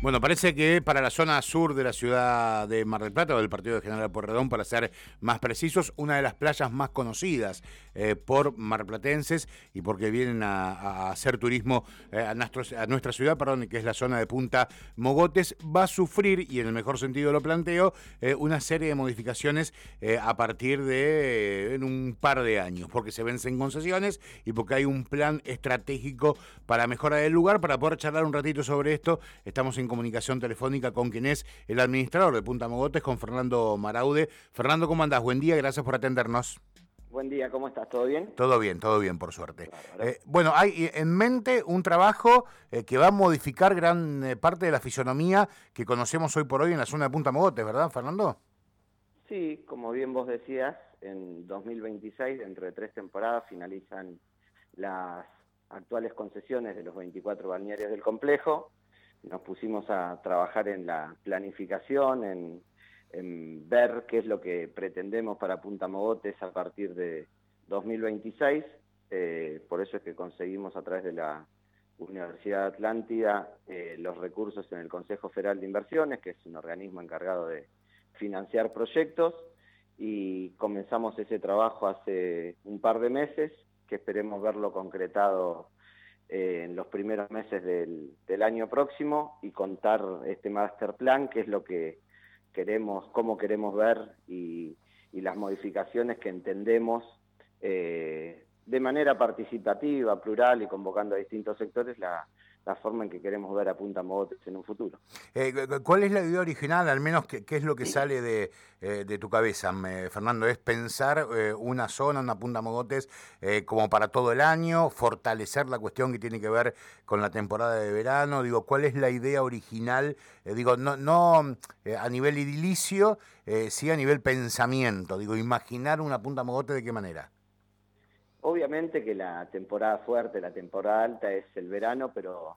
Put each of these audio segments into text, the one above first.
Bueno, parece que para la zona sur de la ciudad de Mar del Plata, o del partido de General Porredón, para ser más precisos, una de las playas más conocidas eh, por marplatenses y porque vienen a, hacer turismo eh, a, nuestra ciudad, perdón, que es la zona de Punta Mogotes, va a sufrir, y en el mejor sentido lo planteo, eh, una serie de modificaciones a partir de en un par de años, porque se vencen concesiones y porque hay un plan estratégico para mejorar el lugar. Para poder charlar un ratito sobre esto, estamos en comunicación telefónica con quien es el administrador de Punta Mogotes, con Fernando Maraude. Fernando, ¿cómo andás? Buen día, gracias por atendernos. Buen día, ¿cómo estás? ¿Todo bien? Todo bien, todo bien, por suerte. Eh, bueno, hay en mente un trabajo eh, que va a modificar gran eh, parte de la fisonomía que conocemos hoy por hoy en la zona de Punta Mogotes, ¿verdad, Fernando? Sí, como bien vos decías, en 2026, dentro de tres temporadas, finalizan las actuales concesiones de los 24 balnearios del complejo nos pusimos a trabajar en la planificación, en, ver qué es lo que pretendemos para Punta Mogotes a partir de 2026. Eh, por eso es que conseguimos a través de la Universidad Atlántida eh, los recursos en el Consejo Federal de Inversiones, que es un organismo encargado de financiar proyectos, y comenzamos ese trabajo hace un par de meses, que esperemos verlo concretado eh, en los primeros meses del, año próximo y contar este master plan, que es lo que queremos, cómo queremos ver y, las modificaciones que entendemos eh, de manera participativa, plural y convocando a distintos sectores la, la forma en que queremos ver a Punta Mogotes en un futuro. Eh, ¿Cuál es la idea original, al menos qué, es lo que sale de, eh, tu cabeza, Fernando? ¿Es pensar eh, una zona, una Punta Mogotes, como para todo el año, fortalecer la cuestión que tiene que ver con la temporada de verano? Digo, ¿cuál es la idea original? digo, no, no a nivel edilicio, sí a nivel pensamiento. Digo, imaginar una Punta Mogotes de qué manera. Obviamente que la temporada fuerte, la temporada alta es el verano, pero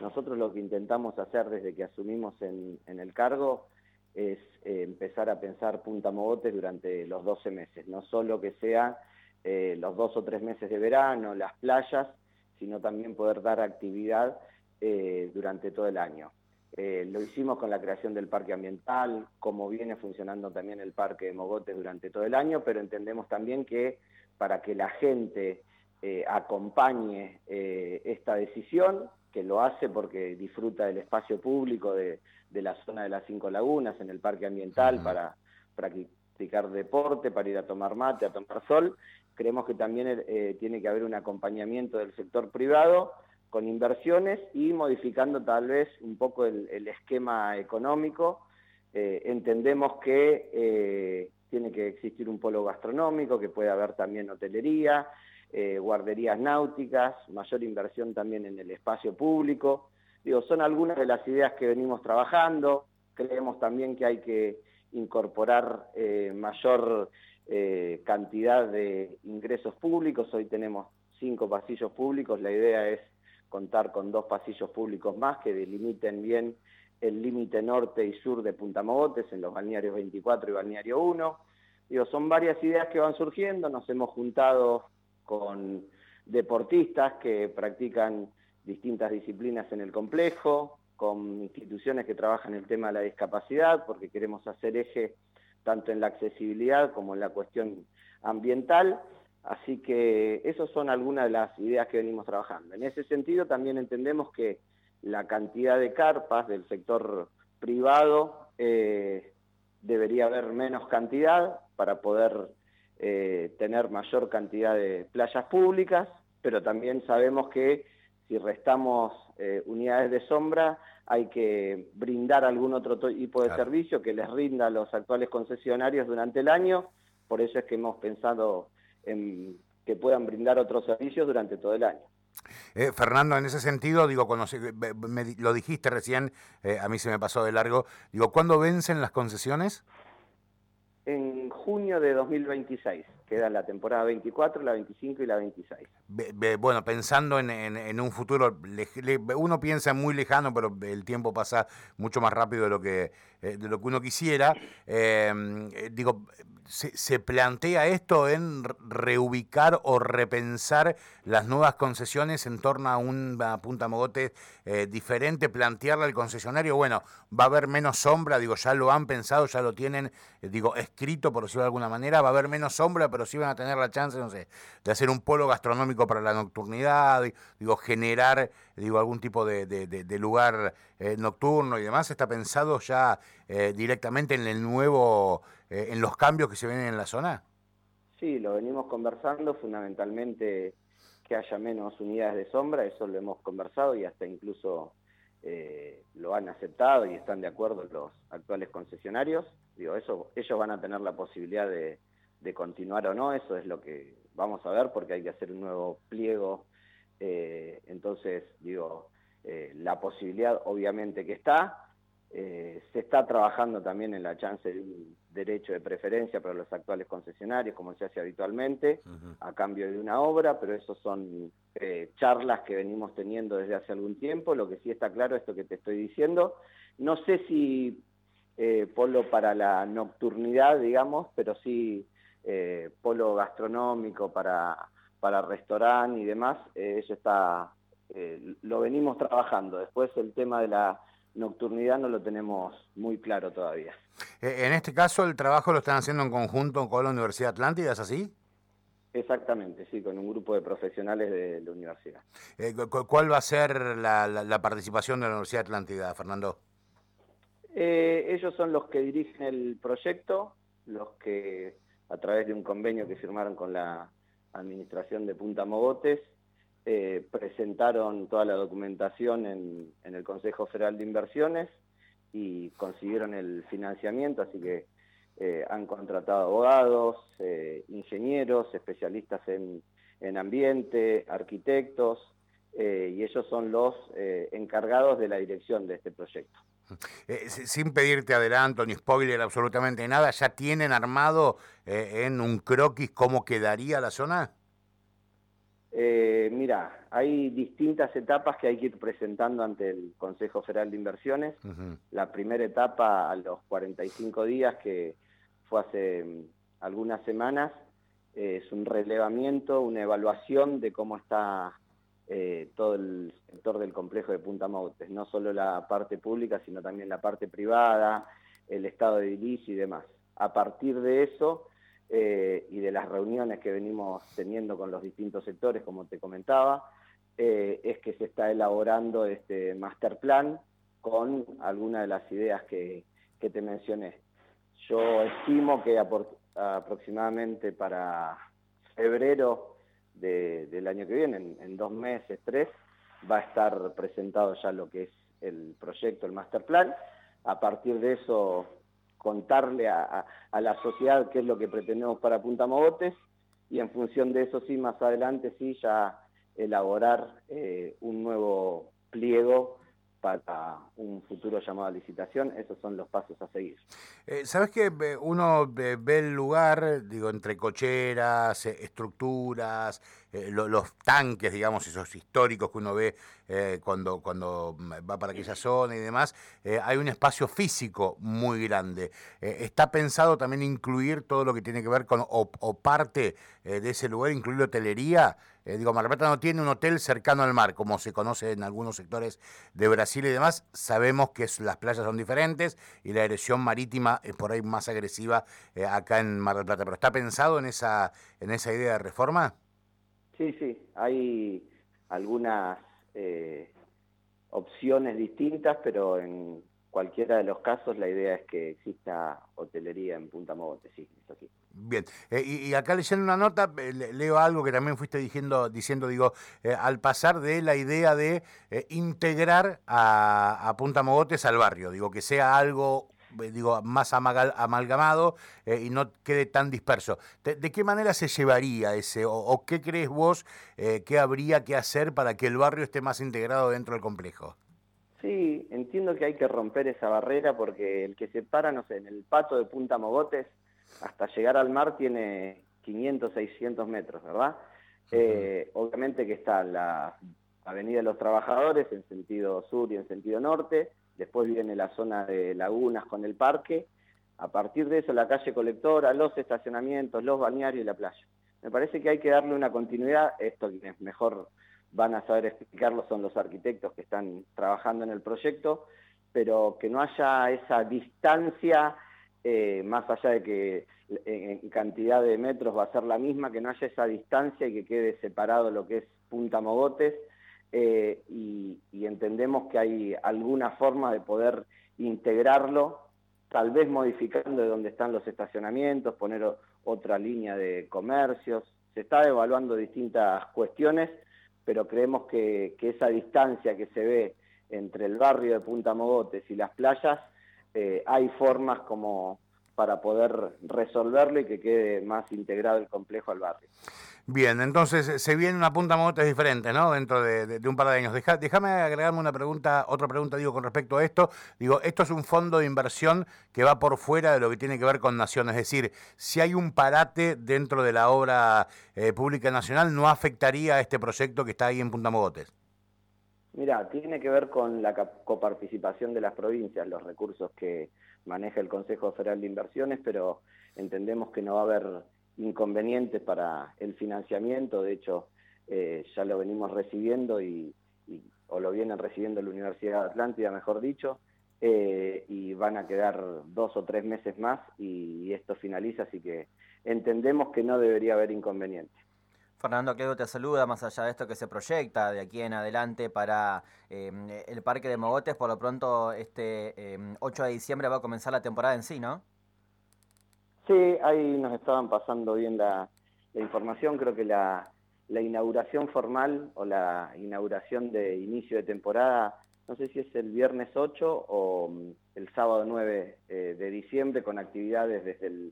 nosotros lo que intentamos hacer desde que asumimos en, el cargo es eh, empezar a pensar punta mogotes durante los 12 meses, no solo que sea eh, los dos o tres meses de verano, las playas, sino también poder dar actividad eh, durante todo el año. lo hicimos con la creación del parque ambiental, como viene funcionando también el parque de Mogotes durante todo el año, pero entendemos también que para que la gente eh, acompañe eh, esta decisión, que lo hace porque disfruta del espacio público de, la zona de las Cinco Lagunas, en el parque ambiental, para practicar deporte, para ir a tomar mate, a tomar sol. Creemos que también eh, tiene que haber un acompañamiento del sector privado con inversiones y modificando tal vez un poco el, el esquema económico. entendemos que tiene que existir un polo gastronómico, que puede haber también hotelería, eh, guarderías náuticas, mayor inversión también en el espacio público. Digo, son algunas de las ideas que venimos trabajando. Creemos también que hay que incorporar eh, mayor eh, cantidad de ingresos públicos. Hoy tenemos cinco pasillos públicos. La idea es contar con dos pasillos públicos más que delimiten bien el límite norte y sur de Punta Mogotes, en los balnearios 24 y balneario 1. Digo, son varias ideas que van surgiendo, nos hemos juntado con deportistas que practican distintas disciplinas en el complejo, con instituciones que trabajan el tema de la discapacidad, porque queremos hacer eje tanto en la accesibilidad como en la cuestión ambiental. Así que esas son algunas de las ideas que venimos trabajando. En ese sentido también entendemos que la cantidad de carpas del sector privado eh, debería haber menos cantidad para poder eh, tener mayor cantidad de playas públicas, pero también sabemos que si restamos eh, unidades de sombra hay que brindar algún otro tipo de servicio que les rinda a los actuales concesionarios durante el año, por eso es que hemos pensado en que puedan brindar otros servicios durante todo el año. Eh, Fernando, en ese sentido, digo, cuando lo dijiste recién, eh, a mí se me pasó de largo, digo, ¿cuándo vencen las concesiones? En junio de 2026. queda la temporada 24, la 25 y la 26. Bueno, pensando en, un futuro, uno piensa muy lejano, pero el tiempo pasa mucho más rápido de lo que, eh, de lo que uno quisiera. Em, eh, digo, se, plantea esto en reubicar o repensar las nuevas concesiones en torno a una punta mogote eh, diferente, plantearle al concesionario, bueno, va a haber menos sombra, digo, ya lo han pensado, ya lo tienen, digo, escrito por decirlo de alguna manera, va a haber menos sombra, pero sí van a tener la chance, no sé, de hacer un polo gastronómico para la nocturnidad, digo, generar, digo, algún tipo de, lugar eh, nocturno y demás, está pensado ya eh, directamente en el nuevo, eh, en los cambios que se ven en la zona. Sí, lo venimos conversando, fundamentalmente que haya menos unidades de sombra, eso lo hemos conversado y hasta incluso lo han aceptado y están de acuerdo los actuales concesionarios. Digo, eso, ellos van a tener la posibilidad de continuar o no, eso es lo que vamos a ver porque hay que hacer un nuevo pliego. Eh, entonces, digo, eh, la posibilidad obviamente que está, eh, se está trabajando también en la chance de un derecho de preferencia para los actuales concesionarios, como se hace habitualmente, a cambio de una obra, pero eso son charlas que venimos teniendo desde hace algún tiempo. Lo que sí está claro es esto que te estoy diciendo. No sé si polo para la nocturnidad, digamos, pero sí polo gastronómico para, para restaurante y demás, eh, eso está, eh, lo venimos trabajando. Después el tema de la nocturnidad no lo tenemos muy claro todavía. En este caso, ¿el trabajo lo están haciendo en conjunto con la Universidad Atlántida, es así? Exactamente, sí, con un grupo de profesionales de la universidad. ¿Cuál va a ser la, participación de la Universidad Atlántida, Fernando? ellos son los que dirigen el proyecto, los que a través de un convenio que firmaron con la administración de Punta Mogotes, eh, presentaron toda la documentación en, el Consejo Federal de Inversiones y consiguieron el financiamiento, así que eh, han contratado abogados, eh, ingenieros, especialistas en, en ambiente, arquitectos, y ellos son los encargados de la dirección de este proyecto. Eh, sin pedirte adelanto ni spoiler absolutamente nada, ¿ya tienen armado eh, en un croquis cómo quedaría la zona? Eh, mira, hay distintas etapas que hay que ir presentando ante el Consejo Federal de Inversiones. La primera etapa a los 45 días, que fue hace mm, algunas semanas, es un relevamiento, una evaluación de cómo está eh, todo el sector del complejo de Punta Mogotes, no solo la parte pública, sino también la parte privada, el estado de edilicio y demás. A partir de eso eh, y de las reuniones que venimos teniendo con los distintos sectores, como te comentaba, eh, es que se está elaborando este master plan con algunas de las ideas que te mencioné. Yo estimo que aproximadamente para febrero del año que viene, en, dos meses, tres, va a estar presentado ya lo que es el proyecto, el master plan. A partir de eso, contarle a, la sociedad qué es lo que pretendemos para Punta Mogotes y en función de eso, sí, más adelante, sí, ya elaborar eh, un nuevo pliego para un futuro llamado a licitación, esos son los pasos a seguir. Eh, ¿Sabes que uno ve el lugar, digo, entre cocheras, eh, estructuras, eh, los tanques, digamos, esos históricos que uno ve cuando, cuando va para aquella zona y demás, hay un espacio físico muy grande. ¿Está pensado también incluir todo lo que tiene que ver con, o, parte de ese lugar, incluir hotelería? digo, Mar no tiene un hotel cercano al mar, como se conoce en algunos sectores de Brasil y demás. Sabemos que las playas son diferentes y la erosión marítima es por ahí más agresiva eh, acá en Mar del Plata. ¿Pero está pensado en esa, en esa idea de reforma? Sí, sí, hay algunas eh, opciones distintas, pero en cualquiera de los casos la idea es que exista hotelería en Punta Mogote, sí, eso sí. Bien, eh, y, acá leyendo una nota, eh, leo algo que también fuiste diciendo, diciendo digo, eh, al pasar de la idea de integrar a, Punta Mogotes al barrio, digo, que sea algo digo, más amalgamado y no quede tan disperso. ¿De, qué manera se llevaría ese, o, qué crees vos que habría que hacer para que el barrio esté más integrado dentro del complejo? Sí, entiendo que hay que romper esa barrera porque el que se para, no sé, en el pato de Punta Mogotes, hasta llegar al mar tiene 500, 600 metros, ¿verdad? Eh, obviamente que está la Avenida de los Trabajadores en sentido sur y en sentido norte, después viene la zona de lagunas con el parque, a partir de eso la calle colectora, los estacionamientos, los balnearios y la playa. Me parece que hay que darle una continuidad, esto quienes mejor van a saber explicarlo son los arquitectos que están trabajando en el proyecto, pero que no haya esa distancia, eh, más allá de que en cantidad de metros va a ser la misma, que no haya esa distancia y que quede separado lo que es Punta Mogotes, eh, y, entendemos que hay alguna forma de poder integrarlo, tal vez modificando de donde están los estacionamientos, poner otra línea de comercios. Se está evaluando distintas cuestiones, pero creemos que, esa distancia que se ve entre el barrio de Punta Mogotes y las playas, eh, hay formas como para poder resolverlo y que quede más integrado el complejo al barrio. Bien, entonces eh, se viene una punta mogotes diferente, ¿no? Dentro de, un par de años. déjame agregarme una pregunta, otra pregunta, digo, con respecto a esto. Digo, esto es un fondo de inversión que va por fuera de lo que tiene que ver con Nación. Es decir, si hay un parate dentro de la obra eh, pública nacional, ¿no afectaría a este proyecto que está ahí en Punta Mogotes? Mira, tiene que ver con la coparticipación de las provincias, los recursos que maneja el Consejo Federal de Inversiones, pero entendemos que no va a haber inconvenientes para el financiamiento, de hecho eh, ya lo venimos recibiendo y, o lo vienen recibiendo la Universidad de Atlántida, mejor dicho, eh, y van a quedar dos o tres meses más y, esto finaliza, así que entendemos que no debería haber inconvenientes. Fernando Cledo te saluda, más allá de esto que se proyecta de aquí en adelante para eh, el Parque de Mogotes, por lo pronto este 8 de diciembre va a comenzar la temporada en sí, ¿no? Sí, ahí nos estaban pasando bien la, información, creo que la, inauguración formal o la inauguración de inicio de temporada, no sé si es el viernes 8 o mm, el sábado 9 eh, de diciembre con actividades desde,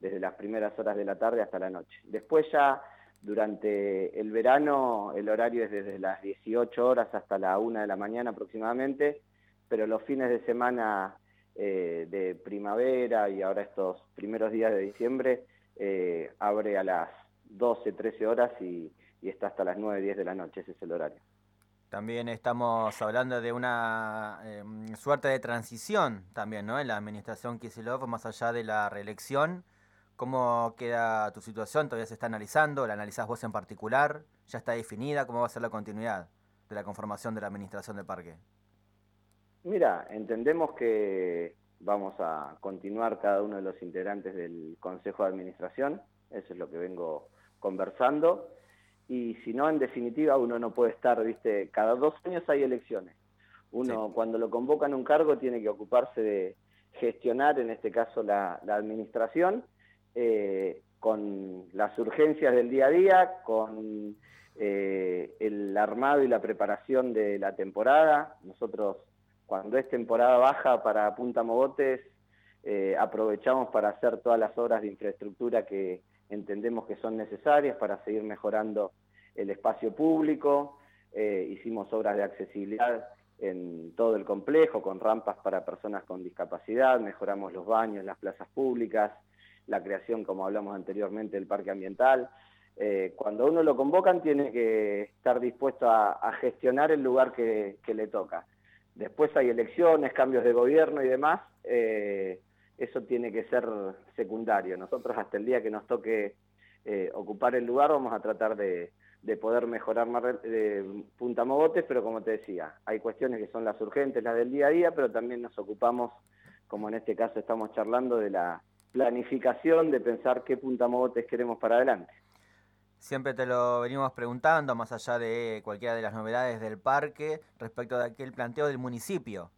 desde las primeras horas de la tarde hasta la noche. Después ya durante el verano el horario es desde las 18 horas hasta la 1 de la mañana aproximadamente, pero los fines de semana eh, de primavera y ahora estos primeros días de diciembre eh, abre a las 12, 13 horas y, está hasta las 9, 10 de la noche, ese es el horario. También estamos hablando de una em, suerte de transición también, ¿no? En la administración Kisilov, más allá de la reelección ¿Cómo queda tu situación? ¿Todavía se está analizando? ¿La analizás vos en particular? ¿Ya está definida? ¿Cómo va a ser la continuidad de la conformación de la administración del parque? Mira, entendemos que vamos a continuar cada uno de los integrantes del Consejo de Administración, eso es lo que vengo conversando, y si no, en definitiva, uno no puede estar, viste, cada dos años hay elecciones. Uno cuando lo convocan un cargo tiene que ocuparse de gestionar, en este caso, la administración, eh, con las urgencias del día a día, con eh, el armado y la preparación de la temporada. Nosotros, cuando es temporada baja para Punta Mogotes, eh, aprovechamos para hacer todas las obras de infraestructura que entendemos que son necesarias para seguir mejorando el espacio público. hicimos obras de accesibilidad en todo el complejo, con rampas para personas con discapacidad, mejoramos los baños, las plazas públicas, la creación, como hablamos anteriormente, del parque ambiental. Eh, cuando uno lo convocan tiene que estar dispuesto a, gestionar el lugar que, le toca. Después hay elecciones, cambios de gobierno y demás, eh, eso tiene que ser secundario. Nosotros hasta el día que nos toque eh, ocupar el lugar vamos a tratar de, poder mejorar más Punta Mogotes, pero como te decía, hay cuestiones que son las urgentes, las del día a día, pero también nos ocupamos, como en este caso estamos charlando, de la planificación de pensar qué punta mogotes queremos para adelante. Siempre te lo venimos preguntando, más allá de cualquiera de las novedades del parque, respecto de aquel planteo del municipio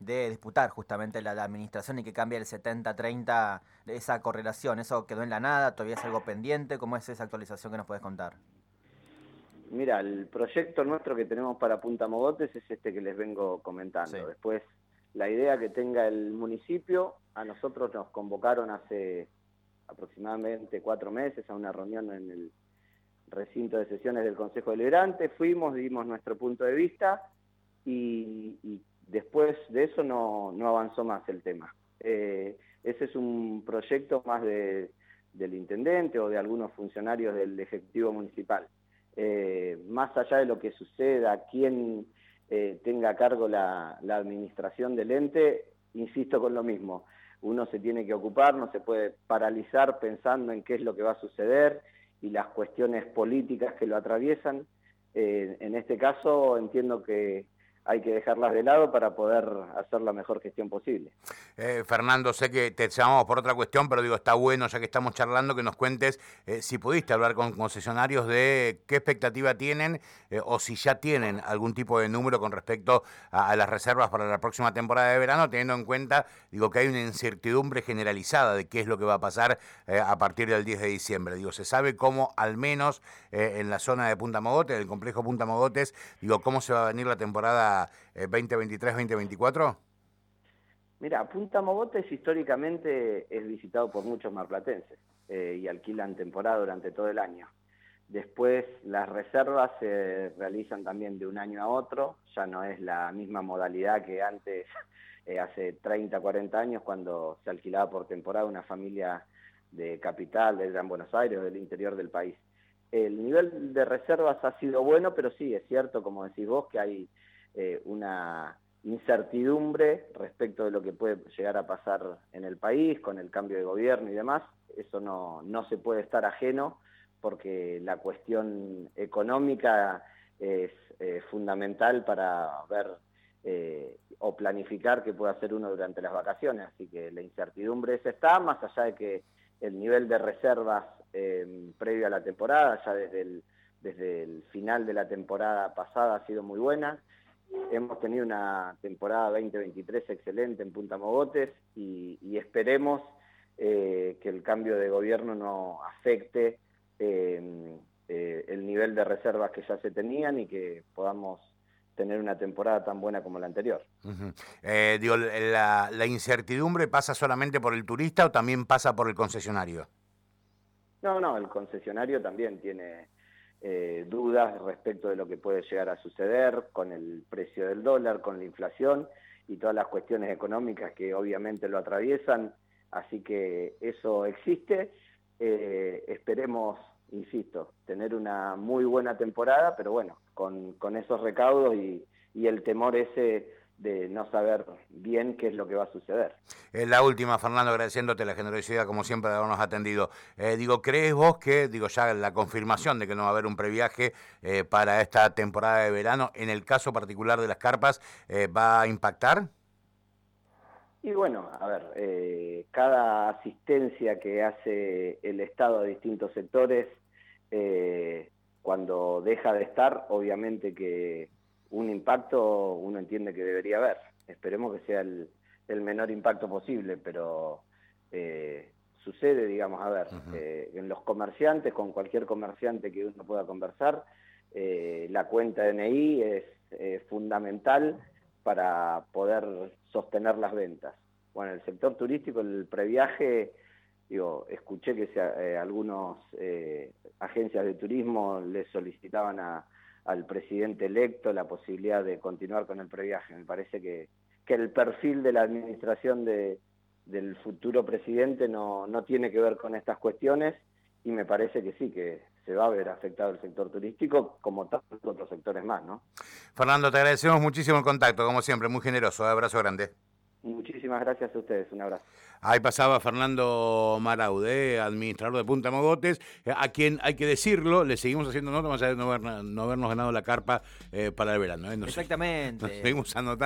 de disputar justamente la, administración y que cambie el 70-30 de esa correlación. ¿Eso quedó en la nada? ¿Todavía es algo pendiente? ¿Cómo es esa actualización que nos puedes contar? Mira, el proyecto nuestro que tenemos para Punta Mogotes es este que les vengo comentando. Después la idea que tenga el municipio. A nosotros nos convocaron hace aproximadamente cuatro meses a una reunión en el recinto de sesiones del Consejo Deliberante. Fuimos, dimos nuestro punto de vista y, después de eso no, avanzó más el tema. Eh, ese es un proyecto más de, del intendente o de algunos funcionarios del Ejecutivo Municipal. más allá de lo que suceda, quién tenga a cargo la, la administración del ente, insisto con lo mismo, uno se tiene que ocupar, no se puede paralizar pensando en qué es lo que va a suceder y las cuestiones políticas que lo atraviesan. Eh, en este caso entiendo que hay que dejarlas de lado para poder hacer la mejor gestión posible. Eh, Fernando, sé que te llamamos por otra cuestión, pero digo, está bueno, ya que estamos charlando, que nos cuentes eh, si pudiste hablar con concesionarios de qué expectativa tienen eh, o si ya tienen algún tipo de número con respecto a, las reservas para la próxima temporada de verano, teniendo en cuenta, digo, que hay una incertidumbre generalizada de qué es lo que va a pasar a partir del 10 de diciembre. Digo, se sabe cómo, al menos en la zona de Punta Mogotes, del complejo Punta Mogotes, digo, cómo se va a venir la temporada 2023-2024? Eh, Mira, Punta Mogotes históricamente es visitado por muchos marplatenses eh, y alquilan temporada durante todo el año. Después las reservas se realizan también de un año a otro, ya no es la misma modalidad que antes, eh, hace 30, 40 años, cuando se alquilaba por temporada una familia de capital, de Gran Buenos Aires del interior del país. El nivel de reservas ha sido bueno, pero sí, es cierto, como decís vos, que hay eh, una incertidumbre respecto de lo que puede llegar a pasar en el país con el cambio de gobierno y demás. Eso no, no se puede estar ajeno porque la cuestión económica es eh, fundamental para ver eh, o planificar qué puede hacer uno durante las vacaciones. Así que la incertidumbre esa está, más allá de que el nivel de reservas previo a la temporada, ya desde desde el final de la temporada pasada ha sido muy buena. Hemos tenido una temporada 2023 excelente en Punta Mogotes y, esperemos eh, que el cambio de gobierno no afecte em, eh, el nivel de reservas que ya se tenían y que podamos tener una temporada tan buena como la anterior. Eh, digo, la, ¿la, incertidumbre pasa solamente por el turista o también pasa por el concesionario? No, no, el concesionario también tiene eh, dudas respecto de lo que puede llegar a suceder con el precio del dólar, con la inflación y todas las cuestiones económicas que obviamente lo atraviesan. Así que eso existe. Eh, esperemos, insisto, tener una muy buena temporada, pero bueno, con, esos recaudos y el temor ese de no saber bien qué es lo que va a suceder. Eh, la última, Fernando, agradeciéndote la generosidad, como siempre, de habernos atendido. Eh, digo, ¿crees vos que, digo, ya la confirmación de que no va a haber un previaje eh, para esta temporada de verano, en el caso particular de las carpas, va a impactar? Y bueno, a ver, cada asistencia que hace el Estado a distintos sectores, cuando deja de estar, obviamente que un impacto uno entiende que debería haber. Esperemos que sea el, menor impacto posible, pero eh, sucede, digamos, a ver, eh, en los comerciantes, con cualquier comerciante que uno pueda conversar, eh, la cuenta DNI es fundamental para poder sostener las ventas. Bueno, el sector turístico, el previaje, digo, escuché que algunos agencias de turismo le solicitaban a, al presidente electo la posibilidad de continuar con el previaje. Me parece que, que el perfil de la administración de, del futuro presidente no, no tiene que ver con estas cuestiones y me parece que sí, que se va a ver afectado el sector turístico como tantos otros sectores más, ¿no? Fernando, te agradecemos muchísimo el contacto, como siempre, muy generoso, abrazo grande. Muchísimas gracias a ustedes, un abrazo. Ahí pasaba Fernando Maraude, administrador de Punta Mogotes, a quien hay que decirlo, le seguimos haciendo nota más allá de no, habernos ganado la carpa eh, para el verano. ¿eh? Exactamente. seguimos anotando.